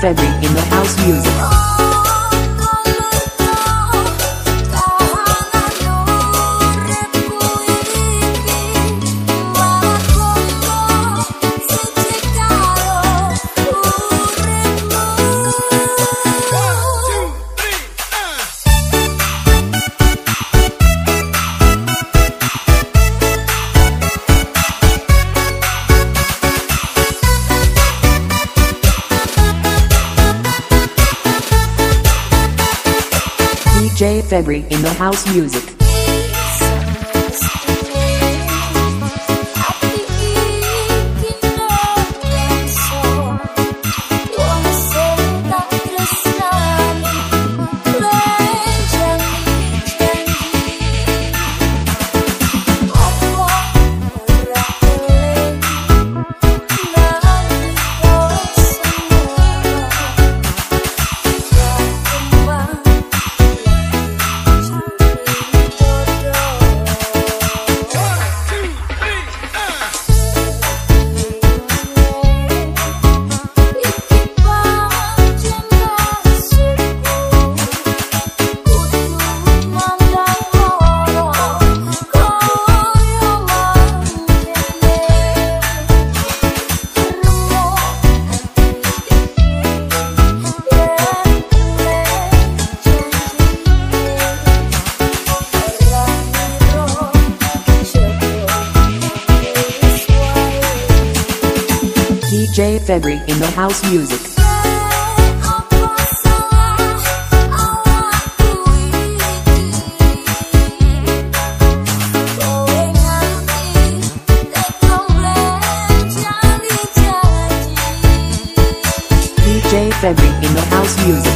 Febri in the house music. DJ Febri in the house music. DJ Febri in the house music. DJ Febri in the house music.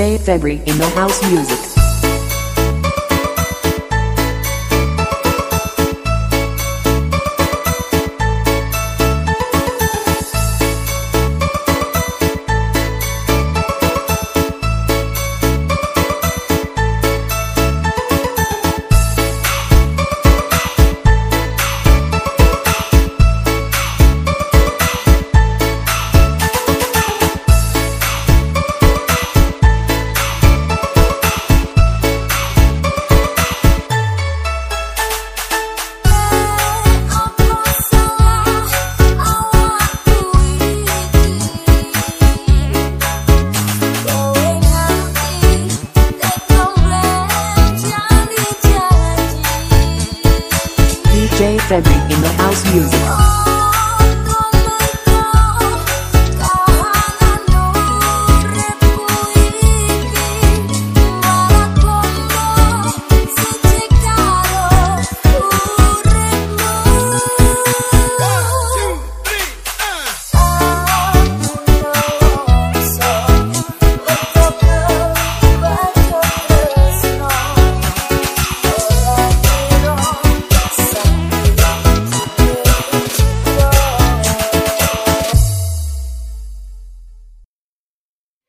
Febri in the house music. Jay Frederick in the house music.